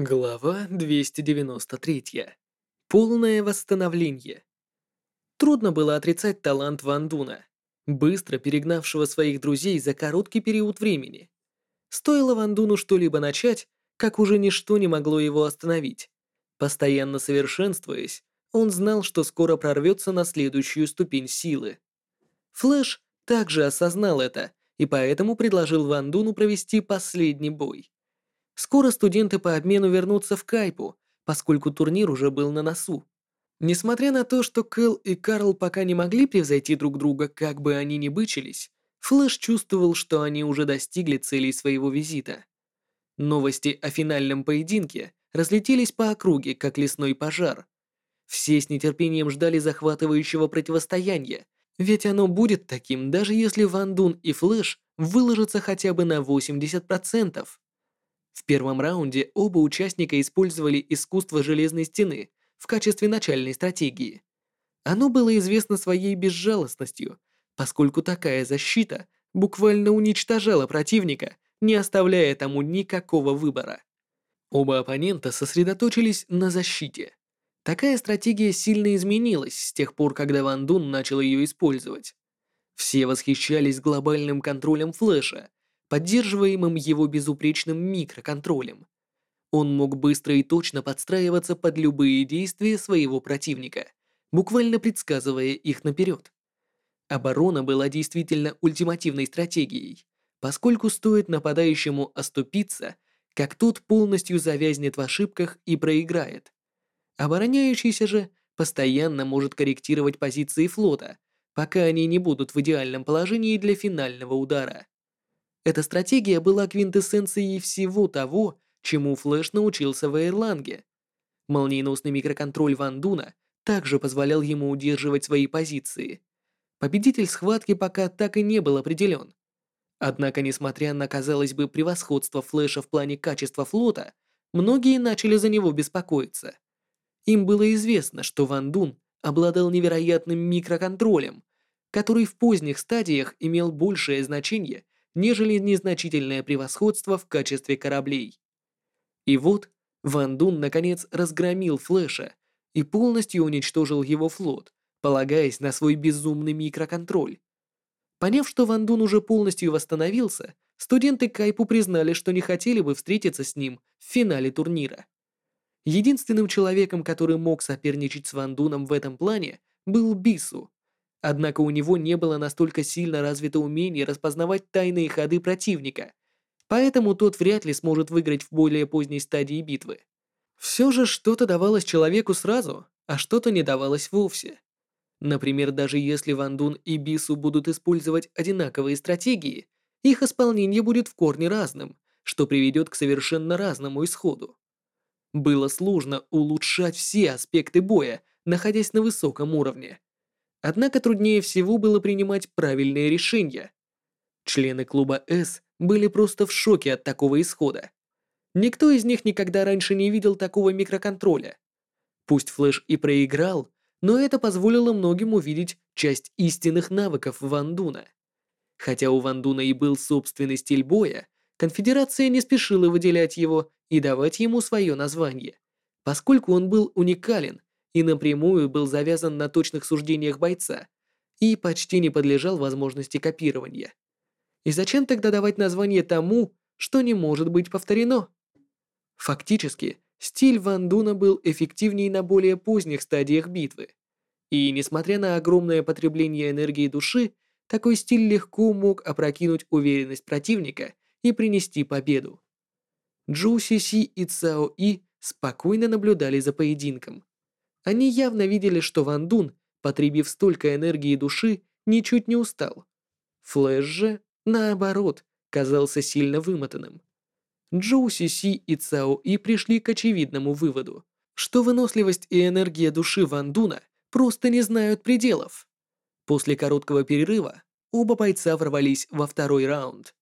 Глава 293. Полное восстановление. Трудно было отрицать талант Ван Дуна, быстро перегнавшего своих друзей за короткий период времени. Стоило Ван Дуну что-либо начать, как уже ничто не могло его остановить. Постоянно совершенствуясь, он знал, что скоро прорвется на следующую ступень силы. Флэш также осознал это и поэтому предложил Ван Дуну провести последний бой. Скоро студенты по обмену вернутся в Кайпу, поскольку турнир уже был на носу. Несмотря на то, что Кэл и Карл пока не могли превзойти друг друга, как бы они ни бычились, Флэш чувствовал, что они уже достигли целей своего визита. Новости о финальном поединке разлетелись по округе, как лесной пожар. Все с нетерпением ждали захватывающего противостояния, ведь оно будет таким, даже если Ван Дун и Флэш выложатся хотя бы на 80%. В первом раунде оба участника использовали искусство Железной Стены в качестве начальной стратегии. Оно было известно своей безжалостностью, поскольку такая защита буквально уничтожала противника, не оставляя тому никакого выбора. Оба оппонента сосредоточились на защите. Такая стратегия сильно изменилась с тех пор, когда Ван Дун начал ее использовать. Все восхищались глобальным контролем Флэша, поддерживаемым его безупречным микроконтролем. Он мог быстро и точно подстраиваться под любые действия своего противника, буквально предсказывая их наперед. Оборона была действительно ультимативной стратегией, поскольку стоит нападающему оступиться, как тот полностью завязнет в ошибках и проиграет. Обороняющийся же постоянно может корректировать позиции флота, пока они не будут в идеальном положении для финального удара. Эта стратегия была квинтэссенцией всего того, чему Флэш научился в Эйрланге. Молниеносный микроконтроль Ван Дуна также позволял ему удерживать свои позиции. Победитель схватки пока так и не был определен. Однако, несмотря на, казалось бы, превосходство Флэша в плане качества флота, многие начали за него беспокоиться. Им было известно, что Ван Дун обладал невероятным микроконтролем, который в поздних стадиях имел большее значение нежели незначительное превосходство в качестве кораблей. И вот Ван Дун наконец разгромил Флэша и полностью уничтожил его флот, полагаясь на свой безумный микроконтроль. Поняв, что Ван Дун уже полностью восстановился, студенты Кайпу признали, что не хотели бы встретиться с ним в финале турнира. Единственным человеком, который мог соперничать с Ван Дуном в этом плане, был Бису, Однако у него не было настолько сильно развито умение распознавать тайные ходы противника, поэтому тот вряд ли сможет выиграть в более поздней стадии битвы. Все же что-то давалось человеку сразу, а что-то не давалось вовсе. Например, даже если Ван Дун и Бису будут использовать одинаковые стратегии, их исполнение будет в корне разным, что приведет к совершенно разному исходу. Было сложно улучшать все аспекты боя, находясь на высоком уровне. Однако труднее всего было принимать правильные решения. Члены клуба «С» были просто в шоке от такого исхода. Никто из них никогда раньше не видел такого микроконтроля. Пусть Флэш и проиграл, но это позволило многим увидеть часть истинных навыков Ван Дуна. Хотя у Ван Дуна и был собственный стиль боя, конфедерация не спешила выделять его и давать ему свое название, поскольку он был уникален и напрямую был завязан на точных суждениях бойца и почти не подлежал возможности копирования. И зачем тогда давать название тому, что не может быть повторено? Фактически, стиль Ван Дуна был эффективнее на более поздних стадиях битвы. И несмотря на огромное потребление энергии души, такой стиль легко мог опрокинуть уверенность противника и принести победу. Джу Си Си и Цао И спокойно наблюдали за поединком, они явно видели, что Ван Дун, потребив столько энергии души, ничуть не устал. Флэш же, наоборот, казался сильно вымотанным. Джоу Си и Цао И пришли к очевидному выводу, что выносливость и энергия души Ван Дуна просто не знают пределов. После короткого перерыва оба бойца ворвались во второй раунд.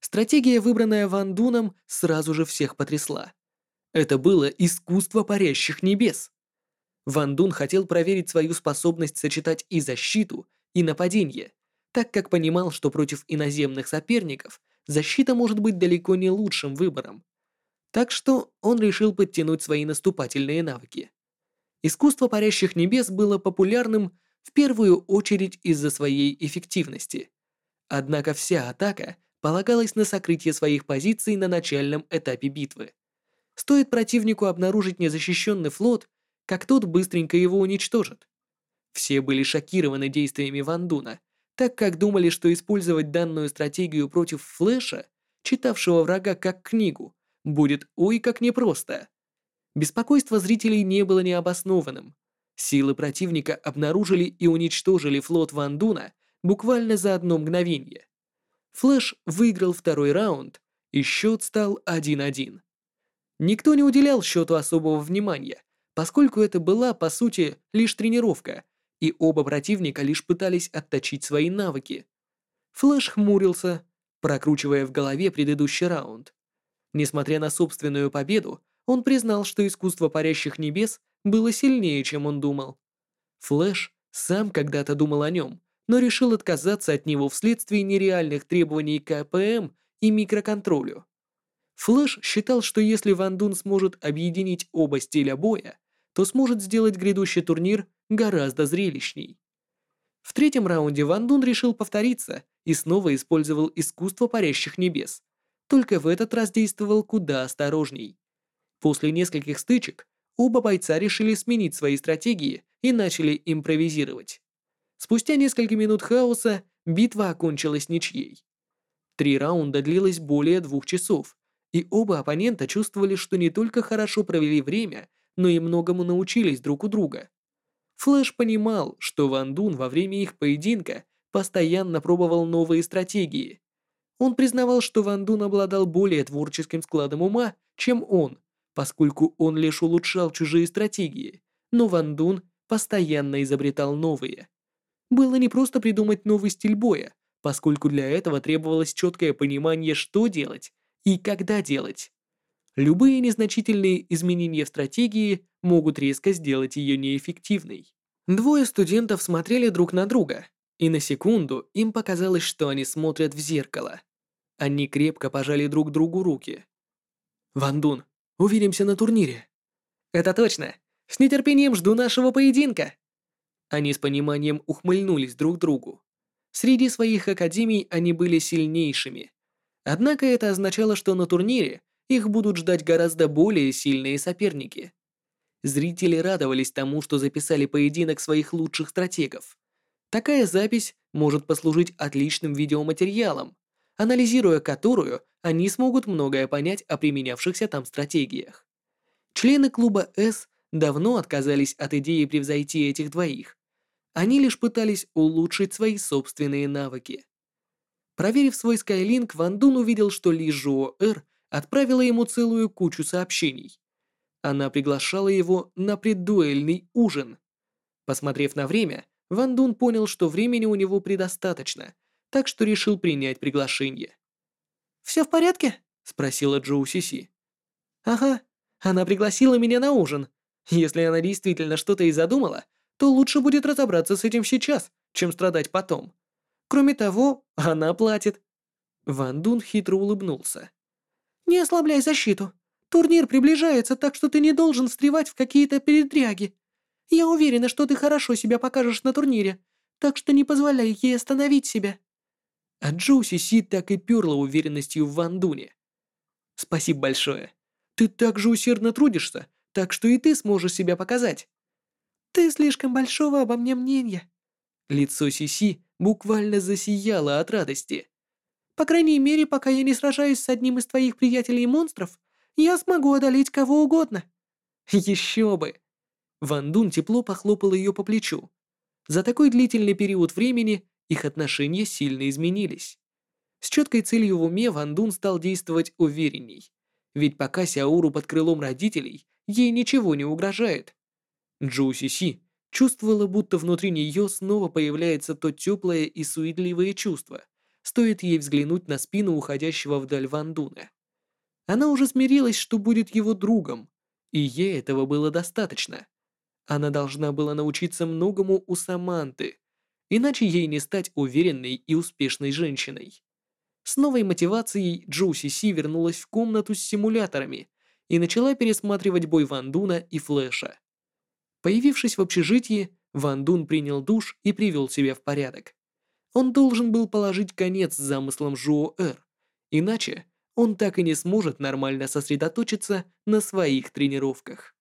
Стратегия, выбранная Ван Дуном, сразу же всех потрясла. Это было искусство парящих небес. Ван Дун хотел проверить свою способность сочетать и защиту, и нападение, так как понимал, что против иноземных соперников защита может быть далеко не лучшим выбором. Так что он решил подтянуть свои наступательные навыки. Искусство парящих небес было популярным в первую очередь из-за своей эффективности. Однако вся атака полагалась на сокрытие своих позиций на начальном этапе битвы. Стоит противнику обнаружить незащищенный флот, как тот быстренько его уничтожит. Все были шокированы действиями Ван Дуна, так как думали, что использовать данную стратегию против Флэша, читавшего врага как книгу, будет ой как непросто. Беспокойство зрителей не было необоснованным. Силы противника обнаружили и уничтожили флот Ван Дуна буквально за одно мгновение. Флэш выиграл второй раунд, и счет стал 1-1. Никто не уделял счету особого внимания, поскольку это была, по сути, лишь тренировка, и оба противника лишь пытались отточить свои навыки. Флэш хмурился, прокручивая в голове предыдущий раунд. Несмотря на собственную победу, он признал, что искусство парящих небес было сильнее, чем он думал. Флэш сам когда-то думал о нем, но решил отказаться от него вследствие нереальных требований к APM и микроконтролю. Флэш считал, что если Ван Дун сможет объединить оба стиля боя, то сможет сделать грядущий турнир гораздо зрелищней. В третьем раунде Ван Дун решил повториться и снова использовал искусство парящих небес, только в этот раз действовал куда осторожней. После нескольких стычек оба бойца решили сменить свои стратегии и начали импровизировать. Спустя несколько минут хаоса битва окончилась ничьей. Три раунда длилось более двух часов, и оба оппонента чувствовали, что не только хорошо провели время, но и многому научились друг у друга. Флэш понимал, что Ван Дун во время их поединка постоянно пробовал новые стратегии. Он признавал, что Ван Дун обладал более творческим складом ума, чем он, поскольку он лишь улучшал чужие стратегии, но Ван Дун постоянно изобретал новые. Было не просто придумать новый стиль боя, поскольку для этого требовалось четкое понимание, что делать и когда делать. Любые незначительные изменения в стратегии могут резко сделать ее неэффективной. Двое студентов смотрели друг на друга, и на секунду им показалось, что они смотрят в зеркало. Они крепко пожали друг другу руки. «Ван Дун, увидимся на турнире». «Это точно! С нетерпением жду нашего поединка!» Они с пониманием ухмыльнулись друг другу. Среди своих академий они были сильнейшими, Однако это означало, что на турнире их будут ждать гораздо более сильные соперники. Зрители радовались тому, что записали поединок своих лучших стратегов. Такая запись может послужить отличным видеоматериалом, анализируя которую они смогут многое понять о применявшихся там стратегиях. Члены клуба S давно отказались от идеи превзойти этих двоих. Они лишь пытались улучшить свои собственные навыки. Проверив свой Skylink, Ван Дун увидел, что Ли Жуо Эр отправила ему целую кучу сообщений. Она приглашала его на преддуэльный ужин. Посмотрев на время, Ван Дун понял, что времени у него предостаточно, так что решил принять приглашение. «Все в порядке?» – спросила Джоу Сиси. «Ага, она пригласила меня на ужин. Если она действительно что-то и задумала, то лучше будет разобраться с этим сейчас, чем страдать потом. Кроме того, она платит». Ван Дун хитро улыбнулся. «Не ослабляй защиту. Турнир приближается, так что ты не должен встревать в какие-то передряги. Я уверена, что ты хорошо себя покажешь на турнире, так что не позволяй ей остановить себя». А Джоуси Си так и перла уверенностью в Ван Дуне. «Спасибо большое. Ты так же усердно трудишься, так что и ты сможешь себя показать». «Ты слишком большого обо мне мнения». Лицо Сиси буквально засияло от радости. «По крайней мере, пока я не сражаюсь с одним из твоих приятелей-монстров, я смогу одолеть кого угодно». «Еще бы!» Ван Дун тепло похлопал ее по плечу. За такой длительный период времени их отношения сильно изменились. С четкой целью в уме Ван Дун стал действовать уверенней. Ведь пока Сяуру под крылом родителей, ей ничего не угрожает. Джоу Си Си Чувствовала, будто внутри нее снова появляется то теплое и суетливое чувство. Стоит ей взглянуть на спину уходящего вдаль Вандуна. Она уже смирилась, что будет его другом, и ей этого было достаточно. Она должна была научиться многому у Саманты, иначе ей не стать уверенной и успешной женщиной. С новой мотивацией Джоуси Си вернулась в комнату с симуляторами и начала пересматривать бой Ван Дуна и Флэша. Появившись в общежитии, Ван Дун принял душ и привел себя в порядок. Он должен был положить конец замыслам Жуо-Эр, иначе он так и не сможет нормально сосредоточиться на своих тренировках.